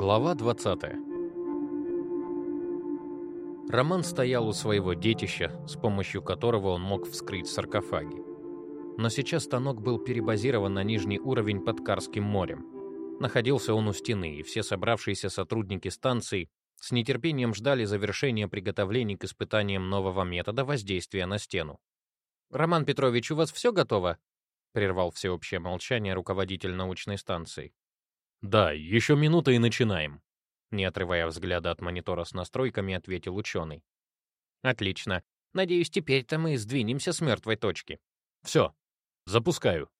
Глава 20. Роман стоял у своего детища, с помощью которого он мог вскрыть саркофаги. Но сейчас станок был перебазирован на нижний уровень под Карским морем. Находился он у стены, и все собравшиеся сотрудники станции с нетерпением ждали завершения приготовлений к испытаниям нового метода воздействия на стену. «Роман Петрович, у вас все готово?» — прервал всеобщее молчание руководитель научной станции. «Да, еще минута и начинаем», — не отрывая взгляда от монитора с настройками, ответил ученый. «Отлично. Надеюсь, теперь-то мы сдвинемся с мертвой точки». «Все, запускаю».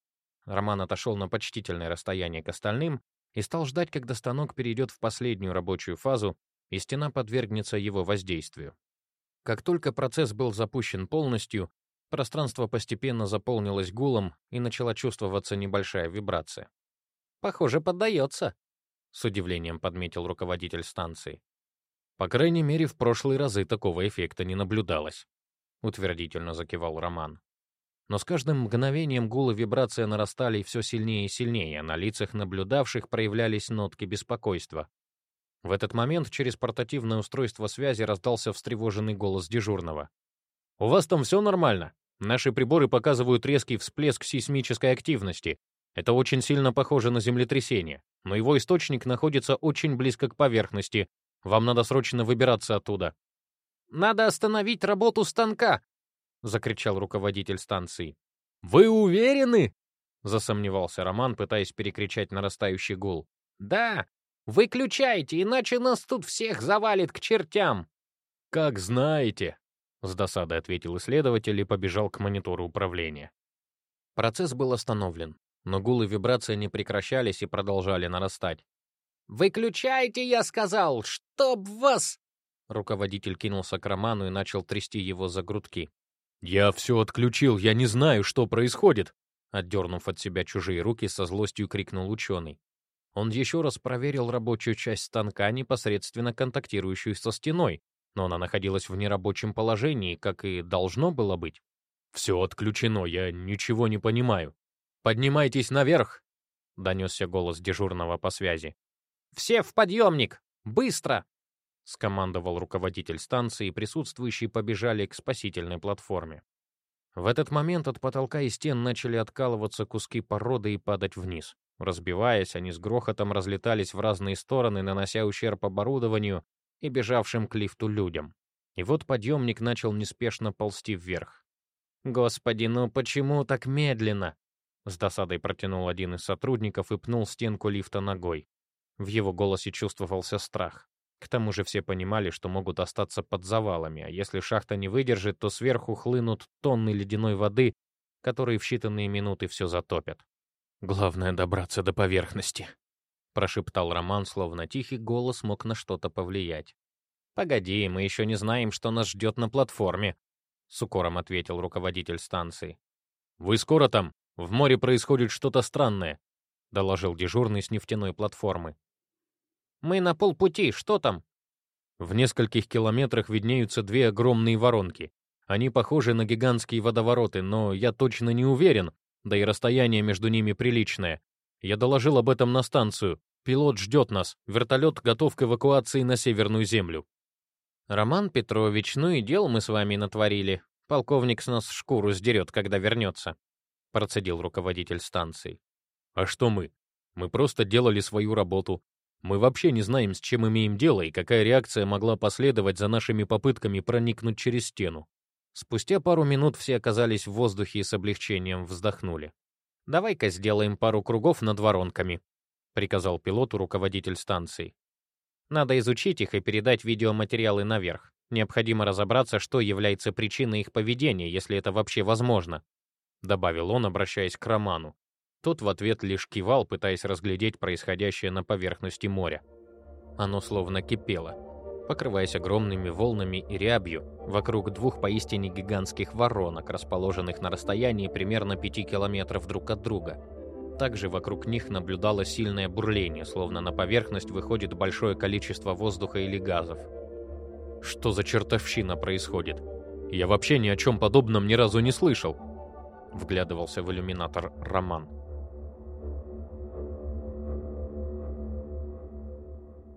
Роман отошел на почтительное расстояние к остальным и стал ждать, когда станок перейдет в последнюю рабочую фазу, и стена подвергнется его воздействию. Как только процесс был запущен полностью, пространство постепенно заполнилось гулом и начала чувствоваться небольшая вибрация. Похоже, поддается», — с удивлением подметил руководитель станции. «По крайней мере, в прошлые разы такого эффекта не наблюдалось», — утвердительно закивал Роман. Но с каждым мгновением гул и вибрация нарастали все сильнее и сильнее, а на лицах наблюдавших проявлялись нотки беспокойства. В этот момент через портативное устройство связи раздался встревоженный голос дежурного. «У вас там все нормально? Наши приборы показывают резкий всплеск сейсмической активности. Это очень сильно похоже на землетрясение, но его источник находится очень близко к поверхности. Вам надо срочно выбираться оттуда. «Надо остановить работу станка!» — закричал руководитель станции. «Вы уверены?» — засомневался Роман, пытаясь перекричать нарастающий гул. «Да! Выключайте, иначе нас тут всех завалит к чертям!» «Как знаете!» — с досадой ответил исследователь и побежал к монитору управления. Процесс был остановлен но гул и вибрация не прекращались и продолжали нарастать. «Выключайте, я сказал! Чтоб вас!» Руководитель кинулся к Роману и начал трясти его за грудки. «Я все отключил, я не знаю, что происходит!» Отдернув от себя чужие руки, со злостью крикнул ученый. Он еще раз проверил рабочую часть станка, непосредственно контактирующую со стеной, но она находилась в нерабочем положении, как и должно было быть. «Все отключено, я ничего не понимаю». «Поднимайтесь наверх!» — донесся голос дежурного по связи. «Все в подъемник! Быстро!» — скомандовал руководитель станции, и присутствующие побежали к спасительной платформе. В этот момент от потолка и стен начали откалываться куски породы и падать вниз. Разбиваясь, они с грохотом разлетались в разные стороны, нанося ущерб оборудованию и бежавшим к лифту людям. И вот подъемник начал неспешно ползти вверх. «Господи, ну почему так медленно?» С досадой протянул один из сотрудников и пнул стенку лифта ногой. В его голосе чувствовался страх. К тому же все понимали, что могут остаться под завалами, а если шахта не выдержит, то сверху хлынут тонны ледяной воды, которые в считанные минуты все затопят. «Главное — добраться до поверхности», — прошептал Роман, словно тихий голос мог на что-то повлиять. «Погоди, мы еще не знаем, что нас ждет на платформе», — с укором ответил руководитель станции. «Вы скоро там?» «В море происходит что-то странное», — доложил дежурный с нефтяной платформы. «Мы на полпути, что там?» В нескольких километрах виднеются две огромные воронки. Они похожи на гигантские водовороты, но я точно не уверен, да и расстояние между ними приличное. Я доложил об этом на станцию. Пилот ждет нас. Вертолет готов к эвакуации на Северную Землю. «Роман Петрович, ну и дел мы с вами натворили. Полковник с нас шкуру сдерет, когда вернется», — процедил руководитель станции. «А что мы? Мы просто делали свою работу. Мы вообще не знаем, с чем имеем дело и какая реакция могла последовать за нашими попытками проникнуть через стену». Спустя пару минут все оказались в воздухе и с облегчением вздохнули. «Давай-ка сделаем пару кругов над воронками», — приказал пилоту руководитель станции. «Надо изучить их и передать видеоматериалы наверх. Необходимо разобраться, что является причиной их поведения, если это вообще возможно. — добавил он, обращаясь к Роману. Тот в ответ лишь кивал, пытаясь разглядеть происходящее на поверхности моря. Оно словно кипело, покрываясь огромными волнами и рябью вокруг двух поистине гигантских воронок, расположенных на расстоянии примерно 5 километров друг от друга. Также вокруг них наблюдалось сильное бурление, словно на поверхность выходит большое количество воздуха или газов. Что за чертовщина происходит? Я вообще ни о чем подобном ни разу не слышал. — вглядывался в иллюминатор Роман.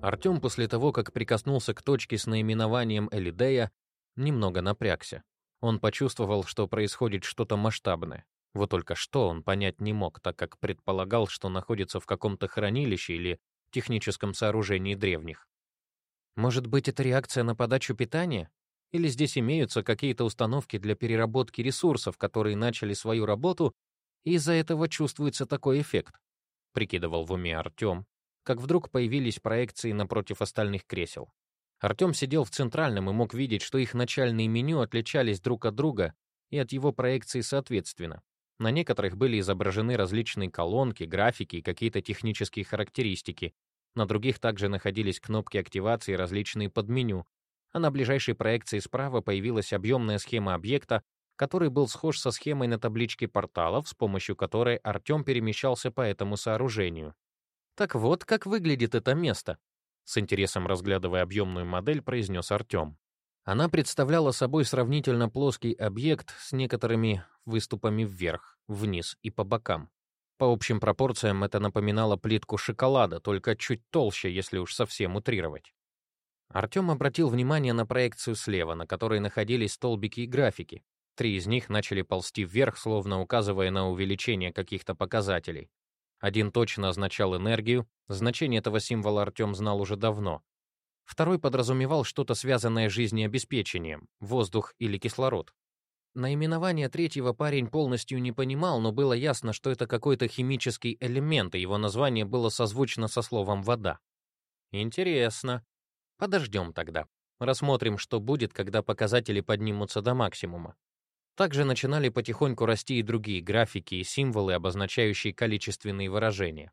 Артем после того, как прикоснулся к точке с наименованием Элидея, немного напрягся. Он почувствовал, что происходит что-то масштабное. Вот только что он понять не мог, так как предполагал, что находится в каком-то хранилище или техническом сооружении древних. Может быть, это реакция на подачу питания? Или здесь имеются какие-то установки для переработки ресурсов, которые начали свою работу, и из-за этого чувствуется такой эффект? Прикидывал в уме Артем, как вдруг появились проекции напротив остальных кресел. Артем сидел в центральном и мог видеть, что их начальные меню отличались друг от друга и от его проекции соответственно. На некоторых были изображены различные колонки, графики и какие-то технические характеристики. На других также находились кнопки активации и различные подменю. А на ближайшей проекции справа появилась объемная схема объекта, который был схож со схемой на табличке порталов, с помощью которой Артем перемещался по этому сооружению. Так вот, как выглядит это место. С интересом разглядывая объемную модель, произнес Артем. Она представляла собой сравнительно плоский объект с некоторыми выступами вверх, вниз и по бокам. По общим пропорциям это напоминало плитку шоколада, только чуть толще, если уж совсем утрировать. Артем обратил внимание на проекцию слева, на которой находились столбики и графики. Три из них начали ползти вверх, словно указывая на увеличение каких-то показателей. Один точно означал энергию, значение этого символа Артем знал уже давно. Второй подразумевал что-то связанное с жизнеобеспечением, воздух или кислород. Наименование третьего парень полностью не понимал, но было ясно, что это какой-то химический элемент, и его название было созвучно со словом «вода». Интересно. Подождем тогда. Рассмотрим, что будет, когда показатели поднимутся до максимума. Также начинали потихоньку расти и другие графики и символы, обозначающие количественные выражения.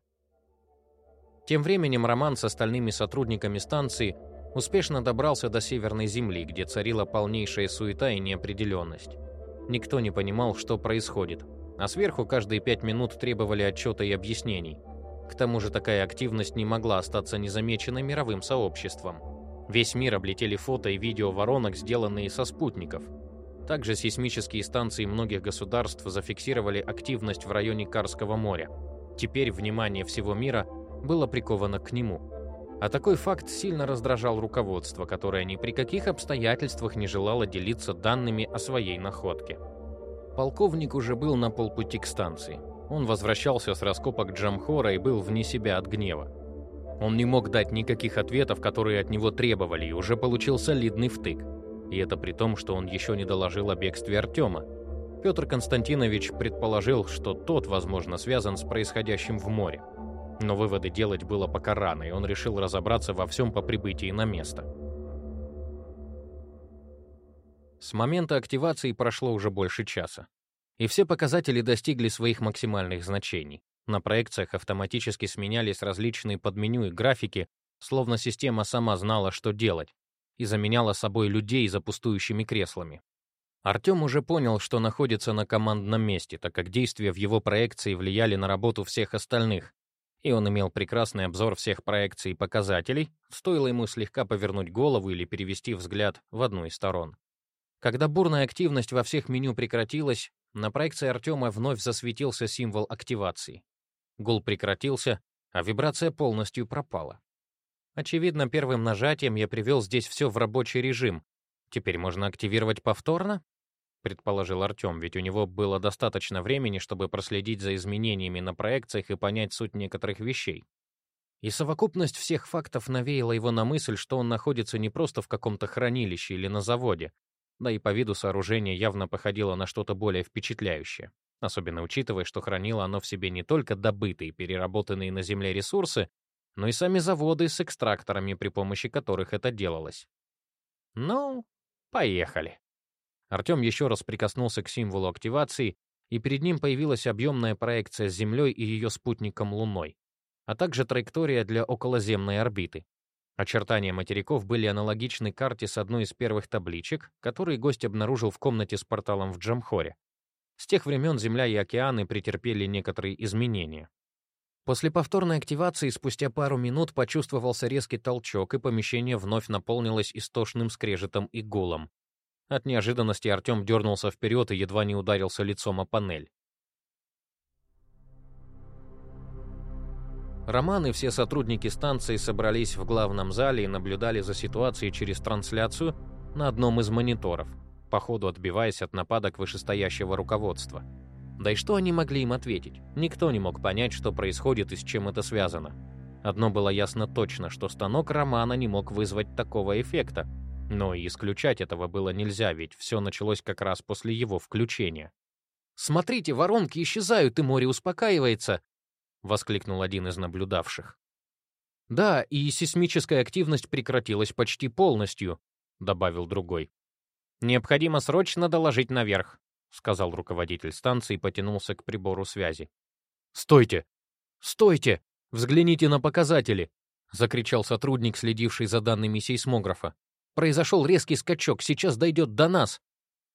Тем временем Роман с остальными сотрудниками станции успешно добрался до Северной Земли, где царила полнейшая суета и неопределенность. Никто не понимал, что происходит, а сверху каждые пять минут требовали отчета и объяснений. К тому же такая активность не могла остаться незамеченной мировым сообществом. Весь мир облетели фото и видео воронок, сделанные со спутников – также сейсмические станции многих государств зафиксировали активность в районе Карского моря. Теперь внимание всего мира было приковано к нему. А такой факт сильно раздражал руководство, которое ни при каких обстоятельствах не желало делиться данными о своей находке. Полковник уже был на полпути к станции. Он возвращался с раскопок Джамхора и был вне себя от гнева. Он не мог дать никаких ответов, которые от него требовали, и уже получил солидный втык. И это при том, что он еще не доложил о бегстве Артема. Петр Константинович предположил, что тот, возможно, связан с происходящим в море. Но выводы делать было пока рано, и он решил разобраться во всем по прибытии на место. С момента активации прошло уже больше часа. И все показатели достигли своих максимальных значений. На проекциях автоматически сменялись различные подменю и графики, словно система сама знала, что делать, и заменяла собой людей за пустующими креслами. Артем уже понял, что находится на командном месте, так как действия в его проекции влияли на работу всех остальных, и он имел прекрасный обзор всех проекций и показателей, стоило ему слегка повернуть голову или перевести взгляд в одну из сторон. Когда бурная активность во всех меню прекратилась, на проекции Артема вновь засветился символ активации. Гул прекратился, а вибрация полностью пропала. Очевидно, первым нажатием я привел здесь все в рабочий режим. Теперь можно активировать повторно? предположил Артем, ведь у него было достаточно времени, чтобы проследить за изменениями на проекциях и понять суть некоторых вещей. И совокупность всех фактов навеяла его на мысль, что он находится не просто в каком-то хранилище или на заводе, да и по виду сооружение явно походило на что-то более впечатляющее, особенно учитывая, что хранило оно в себе не только добытые, переработанные на Земле ресурсы, но и сами заводы с экстракторами, при помощи которых это делалось. Ну, поехали. Артем еще раз прикоснулся к символу активации, и перед ним появилась объемная проекция с Землей и ее спутником Луной, а также траектория для околоземной орбиты. Очертания материков были аналогичны карте с одной из первых табличек, которые гость обнаружил в комнате с порталом в Джамхоре. С тех времен Земля и океаны претерпели некоторые изменения. После повторной активации спустя пару минут почувствовался резкий толчок, и помещение вновь наполнилось истошным скрежетом и гулом. От неожиданности Артем дернулся вперед и едва не ударился лицом о панель. Роман и все сотрудники станции собрались в главном зале и наблюдали за ситуацией через трансляцию на одном из мониторов, по ходу отбиваясь от нападок вышестоящего руководства. Да и что они могли им ответить? Никто не мог понять, что происходит и с чем это связано. Одно было ясно точно, что станок Романа не мог вызвать такого эффекта, но и исключать этого было нельзя, ведь все началось как раз после его включения. «Смотрите, воронки исчезают, и море успокаивается!» — воскликнул один из наблюдавших. «Да, и сейсмическая активность прекратилась почти полностью», — добавил другой. «Необходимо срочно доложить наверх», — сказал руководитель станции и потянулся к прибору связи. «Стойте! Стойте! Взгляните на показатели!» — закричал сотрудник, следивший за данными сейсмографа. «Произошел резкий скачок, сейчас дойдет до нас!»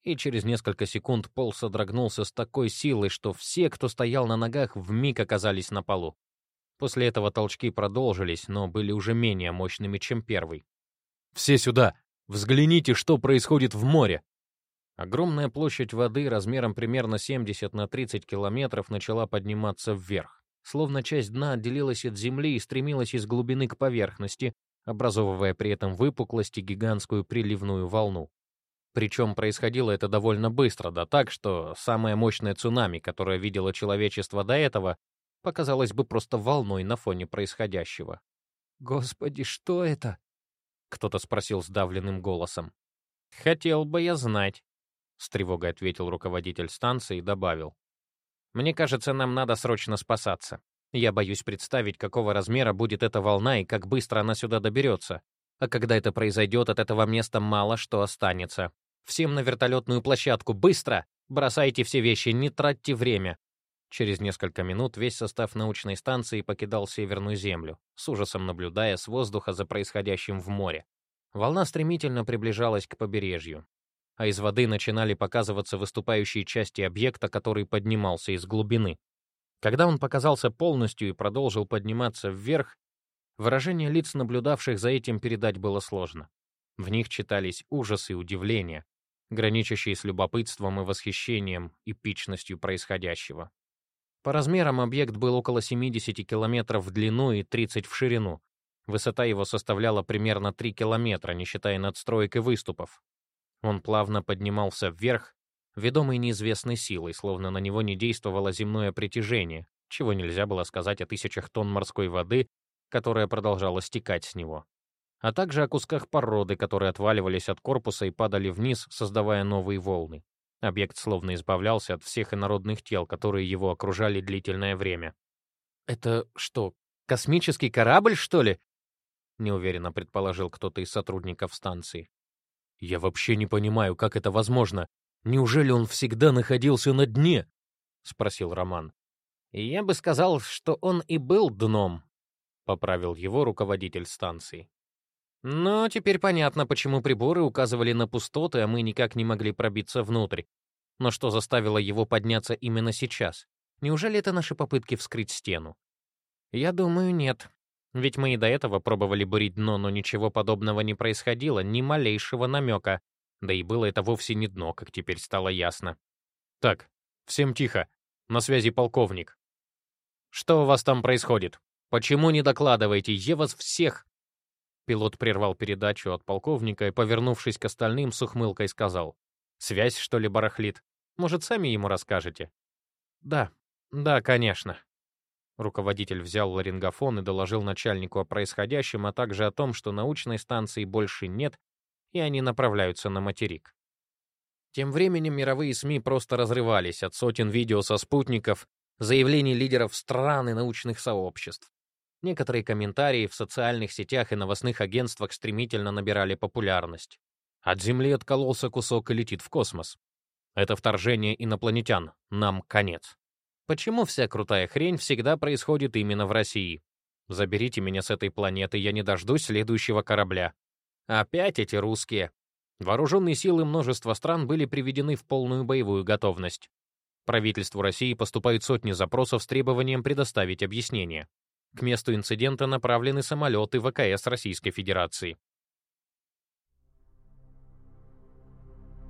и через несколько секунд пол содрогнулся с такой силой, что все, кто стоял на ногах, вмиг оказались на полу. После этого толчки продолжились, но были уже менее мощными, чем первый. «Все сюда! Взгляните, что происходит в море!» Огромная площадь воды размером примерно 70 на 30 километров начала подниматься вверх, словно часть дна отделилась от земли и стремилась из глубины к поверхности, образовывая при этом выпуклость и гигантскую приливную волну. Причем происходило это довольно быстро, да так, что самое мощное цунами, которое видело человечество до этого, показалось бы просто волной на фоне происходящего. «Господи, что это?» — кто-то спросил сдавленным голосом. «Хотел бы я знать», — с тревогой ответил руководитель станции и добавил. «Мне кажется, нам надо срочно спасаться. Я боюсь представить, какого размера будет эта волна и как быстро она сюда доберется. А когда это произойдет, от этого места мало что останется. Всем на вертолетную площадку, быстро! Бросайте все вещи, не тратьте время. Через несколько минут весь состав научной станции покидал Северную Землю, с ужасом наблюдая с воздуха за происходящим в море. Волна стремительно приближалась к побережью, а из воды начинали показываться выступающие части объекта, который поднимался из глубины. Когда он показался полностью и продолжил подниматься вверх, выражение лиц наблюдавших за этим передать было сложно. В них читались ужас и удивление, граничащие с любопытством и восхищением эпичностью происходящего. По размерам объект был около 70 километров в длину и 30 в ширину. Высота его составляла примерно 3 километра, не считая надстроек и выступов. Он плавно поднимался вверх, ведомый неизвестной силой, словно на него не действовало земное притяжение, чего нельзя было сказать о тысячах тонн морской воды, которая продолжала стекать с него а также о кусках породы, которые отваливались от корпуса и падали вниз, создавая новые волны. Объект словно избавлялся от всех инородных тел, которые его окружали длительное время. «Это что, космический корабль, что ли?» — неуверенно предположил кто-то из сотрудников станции. «Я вообще не понимаю, как это возможно. Неужели он всегда находился на дне?» — спросил Роман. «Я бы сказал, что он и был дном», — поправил его руководитель станции. Но теперь понятно, почему приборы указывали на пустоты, а мы никак не могли пробиться внутрь. Но что заставило его подняться именно сейчас? Неужели это наши попытки вскрыть стену? Я думаю, нет. Ведь мы и до этого пробовали бурить дно, но ничего подобного не происходило, ни малейшего намека. Да и было это вовсе не дно, как теперь стало ясно. Так, всем тихо. На связи полковник. Что у вас там происходит? Почему не докладываете? Я вас всех Пилот прервал передачу от полковника и, повернувшись к остальным, с ухмылкой сказал. «Связь, что ли, барахлит? Может, сами ему расскажете?» «Да, да, конечно». Руководитель взял ларингофон и доложил начальнику о происходящем, а также о том, что научной станции больше нет, и они направляются на материк. Тем временем мировые СМИ просто разрывались от сотен видео со спутников, заявлений лидеров стран и научных сообществ. Некоторые комментарии в социальных сетях и новостных агентствах стремительно набирали популярность. От Земли откололся кусок и летит в космос. Это вторжение инопланетян. Нам конец. Почему вся крутая хрень всегда происходит именно в России? Заберите меня с этой планеты, я не дождусь следующего корабля. Опять эти русские. Вооруженные силы множества стран были приведены в полную боевую готовность. Правительству России поступают сотни запросов с требованием предоставить объяснение. К месту инцидента направлены самолеты ВКС Российской Федерации.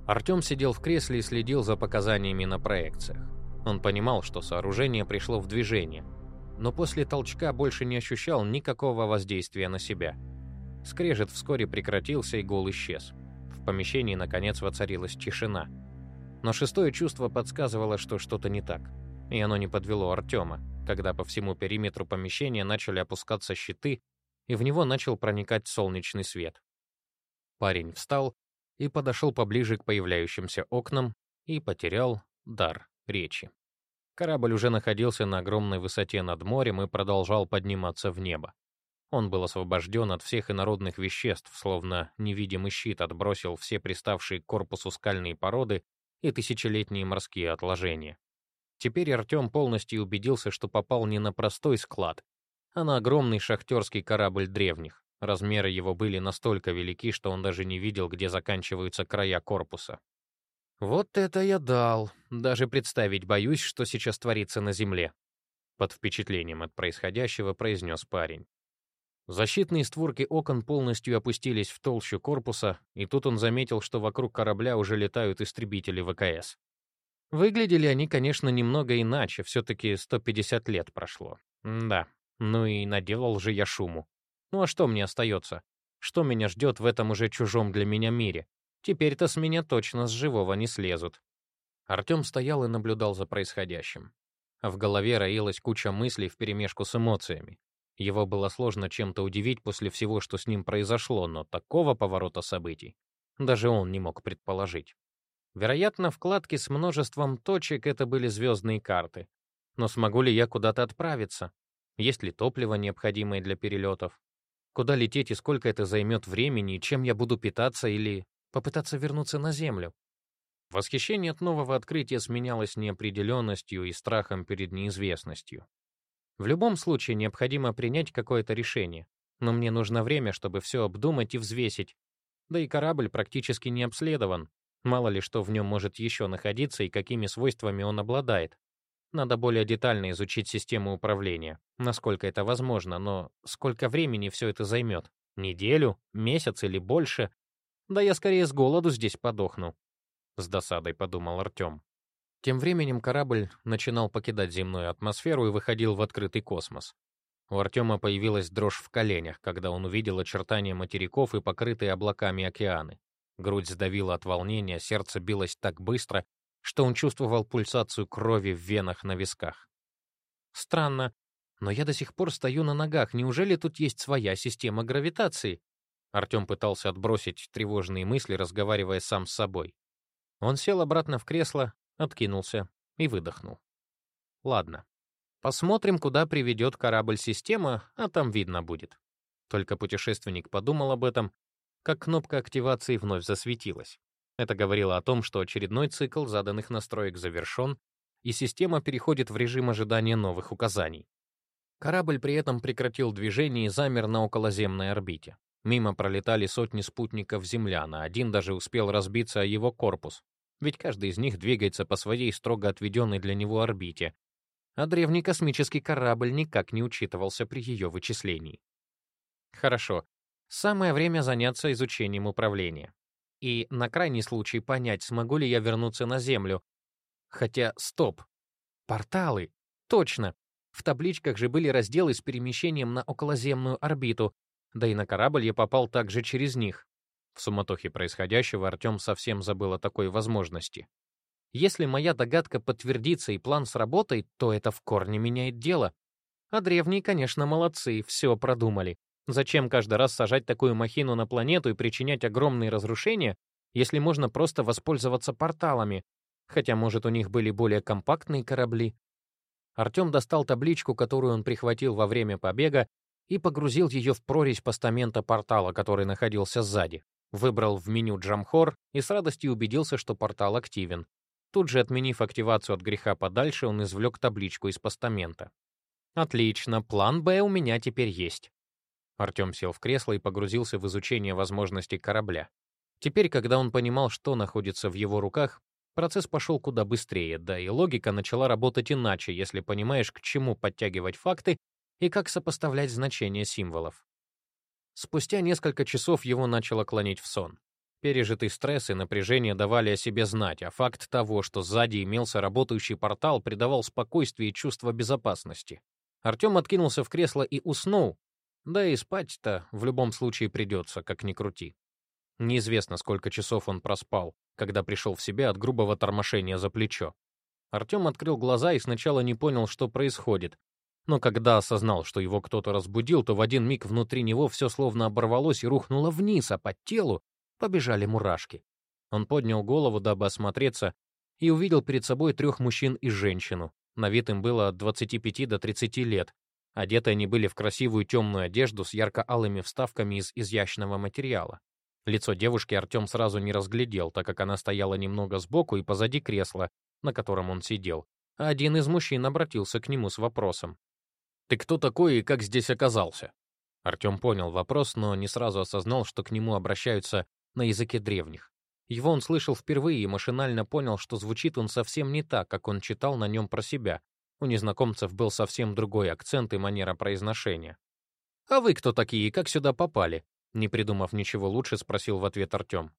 Артем сидел в кресле и следил за показаниями на проекциях. Он понимал, что сооружение пришло в движение. но после толчка больше не ощущал никакого воздействия на себя. Скрежет вскоре прекратился и гол исчез. В помещении, наконец, воцарилась тишина. Но шестое чувство подсказывало, что что-то не так. И оно не подвело Артема, когда по всему периметру помещения начали опускаться щиты, и в него начал проникать солнечный свет. Парень встал и подошел поближе к появляющимся окнам и потерял дар речи. Корабль уже находился на огромной высоте над морем и продолжал подниматься в небо. Он был освобожден от всех инородных веществ, словно невидимый щит отбросил все приставшие к корпусу скальные породы и тысячелетние морские отложения. Теперь Артем полностью убедился, что попал не на простой склад, а на огромный шахтерский корабль древних. Размеры его были настолько велики, что он даже не видел, где заканчиваются края корпуса. «Вот это я дал! Даже представить боюсь, что сейчас творится на Земле!» Под впечатлением от происходящего произнес парень. Защитные створки окон полностью опустились в толщу корпуса, и тут он заметил, что вокруг корабля уже летают истребители ВКС. Выглядели они, конечно, немного иначе, все-таки 150 лет прошло. М да, ну и наделал же я шуму. Ну а что мне остается? Что меня ждет в этом уже чужом для меня мире? Теперь-то с меня точно с живого не слезут. Артем стоял и наблюдал за происходящим. В голове роилась куча мыслей вперемешку с эмоциями. Его было сложно чем-то удивить после всего, что с ним произошло, но такого поворота событий даже он не мог предположить. Вероятно, вкладки с множеством точек — это были звездные карты. Но смогу ли я куда-то отправиться? Есть ли топливо, необходимое для перелетов? Куда лететь и сколько это займет времени, и чем я буду питаться или попытаться вернуться на Землю. Восхищение от нового открытия сменялось неопределенностью и страхом перед неизвестностью. В любом случае необходимо принять какое-то решение, но мне нужно время, чтобы все обдумать и взвесить. Да и корабль практически не обследован. Мало ли что в нем может еще находиться и какими свойствами он обладает. Надо более детально изучить систему управления, насколько это возможно, но сколько времени все это займет? Неделю, месяц или больше? Да я скорее с голоду здесь подохну. С досадой подумал Артем. Тем временем корабль начинал покидать земную атмосферу и выходил в открытый космос. У Артема появилась дрожь в коленях, когда он увидел очертания материков и покрытые облаками океаны. Грудь сдавила от волнения, сердце билось так быстро, что он чувствовал пульсацию крови в венах на висках. Странно, но я до сих пор стою на ногах. Неужели тут есть своя система гравитации? Артем пытался отбросить тревожные мысли, разговаривая сам с собой. Он сел обратно в кресло, откинулся и выдохнул. Ладно. Посмотрим, куда приведет корабль-система, а там видно будет. Только путешественник подумал об этом, как кнопка активации вновь засветилась. Это говорило о том, что очередной цикл заданных настроек завершен, и система переходит в режим ожидания новых указаний. Корабль при этом прекратил движение и замер на околоземной орбите. Мимо пролетали сотни спутников землян, а один даже успел разбиться о его корпус, ведь каждый из них двигается по своей строго отведенной для него орбите, а древний космический корабль никак не учитывался при ее вычислении. Хорошо, самое время заняться изучением управления. И на крайний случай понять, смогу ли я вернуться на Землю. Хотя, стоп. Порталы. Точно. В табличках же были разделы с перемещением на околоземную орбиту, да и на корабль я попал также через них. В суматохе происходящего Артем совсем забыл о такой возможности. Если моя догадка подтвердится и план сработает, то это в корне меняет дело. А древние, конечно, молодцы, все продумали. Зачем каждый раз сажать такую махину на планету и причинять огромные разрушения, если можно просто воспользоваться порталами? Хотя, может, у них были более компактные корабли. Артем достал табличку, которую он прихватил во время побега, и погрузил ее в прорезь постамента портала, который находился сзади. Выбрал в меню Джамхор и с радостью убедился, что портал активен. Тут же, отменив активацию от греха подальше, он извлек табличку из постамента. «Отлично, план «Б» у меня теперь есть». Артем сел в кресло и погрузился в изучение возможностей корабля. Теперь, когда он понимал, что находится в его руках, процесс пошел куда быстрее, да и логика начала работать иначе, если понимаешь, к чему подтягивать факты и как сопоставлять значения символов. Спустя несколько часов его начало клонить в сон. Пережитый стресс и напряжение давали о себе знать, а факт того, что сзади имелся работающий портал, придавал спокойствие и чувство безопасности. Артем откинулся в кресло и уснул. Да и спать-то в любом случае придется, как ни крути. Неизвестно, сколько часов он проспал, когда пришел в себя от грубого тормошения за плечо. Артем открыл глаза и сначала не понял, что происходит. Но когда осознал, что его кто-то разбудил, то в один миг внутри него все словно оборвалось и рухнуло вниз, а по телу побежали мурашки. Он поднял голову, дабы осмотреться, и увидел перед собой трех мужчин и женщину. На вид им было от 25 до 30 лет. Одеты они были в красивую темную одежду с ярко-алыми вставками из изящного материала. Лицо девушки Артем сразу не разглядел, так как она стояла немного сбоку и позади кресла, на котором он сидел. А один из мужчин обратился к нему с вопросом. «Ты кто такой и как здесь оказался?» Артем понял вопрос, но не сразу осознал, что к нему обращаются на языке древних. Его он слышал впервые и машинально понял, что звучит он совсем не так, как он читал на нем про себя. У незнакомцев был совсем другой акцент и манера произношения. «А вы кто такие и как сюда попали?» Не придумав ничего лучше, спросил в ответ Артем.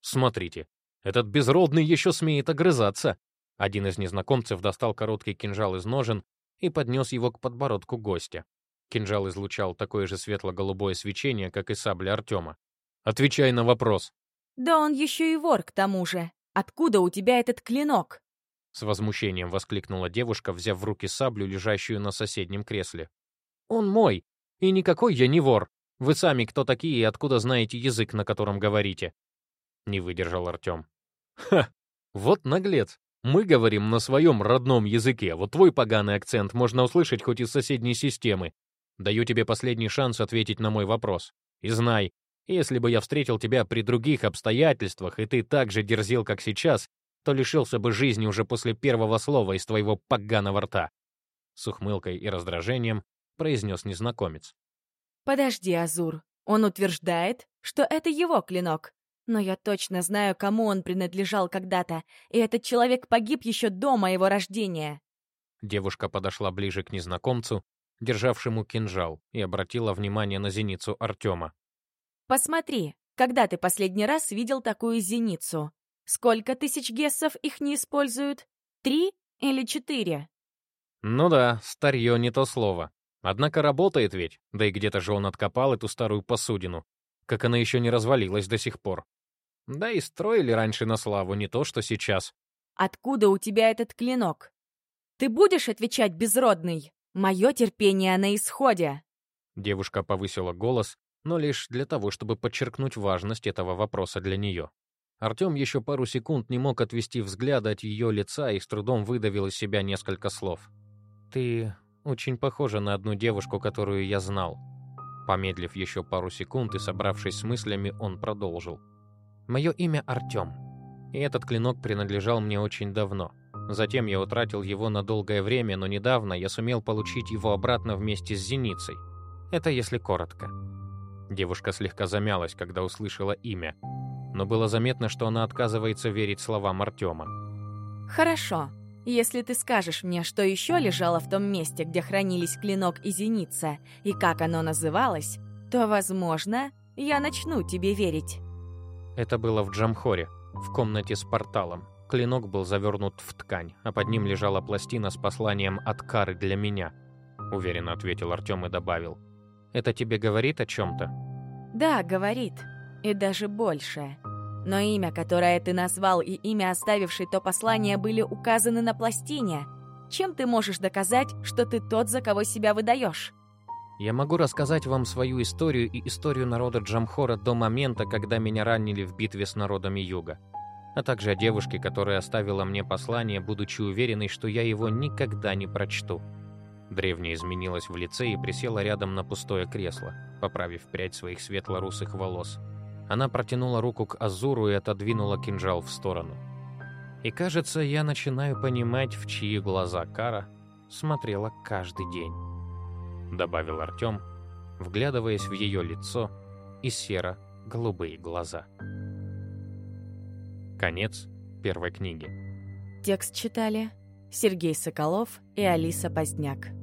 «Смотрите, этот безродный еще смеет огрызаться!» Один из незнакомцев достал короткий кинжал из ножен и поднес его к подбородку гостя. Кинжал излучал такое же светло-голубое свечение, как и сабля Артема. «Отвечай на вопрос!» «Да он еще и вор, к тому же. Откуда у тебя этот клинок?» С возмущением воскликнула девушка, взяв в руки саблю, лежащую на соседнем кресле. «Он мой, и никакой я не вор. Вы сами кто такие и откуда знаете язык, на котором говорите?» Не выдержал Артем. «Ха! Вот наглец! Мы говорим на своем родном языке, вот твой поганый акцент можно услышать хоть из соседней системы. Даю тебе последний шанс ответить на мой вопрос. И знай, если бы я встретил тебя при других обстоятельствах, и ты так же дерзил, как сейчас, то лишился бы жизни уже после первого слова из твоего поганого рта. С ухмылкой и раздражением произнес незнакомец. «Подожди, Азур. Он утверждает, что это его клинок. Но я точно знаю, кому он принадлежал когда-то, и этот человек погиб еще до моего рождения». Девушка подошла ближе к незнакомцу, державшему кинжал, и обратила внимание на зеницу Артема. Посмотри, когда ты последний раз видел такую зеницу? Сколько тысяч гессов их не используют? Три или четыре? Ну да, старье не то слово. Однако работает ведь, да и где-то же он откопал эту старую посудину. Как она еще не развалилась до сих пор. Да и строили раньше на славу, не то что сейчас. Откуда у тебя этот клинок? Ты будешь отвечать, безродный? Мое терпение на исходе. Девушка повысила голос, но лишь для того, чтобы подчеркнуть важность этого вопроса для нее. Артем еще пару секунд не мог отвести взгляд от ее лица и с трудом выдавил из себя несколько слов. «Ты очень похожа на одну девушку, которую я знал». Помедлив еще пару секунд и собравшись с мыслями, он продолжил. «Мое имя Артем, и этот клинок принадлежал мне очень давно. Затем я утратил его на долгое время, но недавно я сумел получить его обратно вместе с зеницей. Это если коротко. Девушка слегка замялась, когда услышала имя, но было заметно, что она отказывается верить словам Артема. «Хорошо. Если ты скажешь мне, что еще лежало в том месте, где хранились клинок и зеница, и как оно называлось, то, возможно, я начну тебе верить». Это было в Джамхоре, в комнате с порталом. Клинок был завернут в ткань, а под ним лежала пластина с посланием от Кары для меня. Уверенно ответил Артем и добавил. Это тебе говорит о чем-то? Да, говорит. И даже больше. Но имя, которое ты назвал, и имя, оставивший то послание, были указаны на пластине. Чем ты можешь доказать, что ты тот, за кого себя выдаешь? Я могу рассказать вам свою историю и историю народа Джамхора до момента, когда меня ранили в битве с народами Юга. А также о девушке, которая оставила мне послание, будучи уверенной, что я его никогда не прочту. Древняя изменилась в лице и присела рядом на пустое кресло, поправив прядь своих светло-русых волос. Она протянула руку к Азуру и отодвинула кинжал в сторону. И кажется, я начинаю понимать, в чьи глаза Кара смотрела каждый день, добавил Артем, вглядываясь в ее лицо и серо-голубые глаза. Конец первой книги. Текст читали Сергей Соколов и Алиса Поздняк.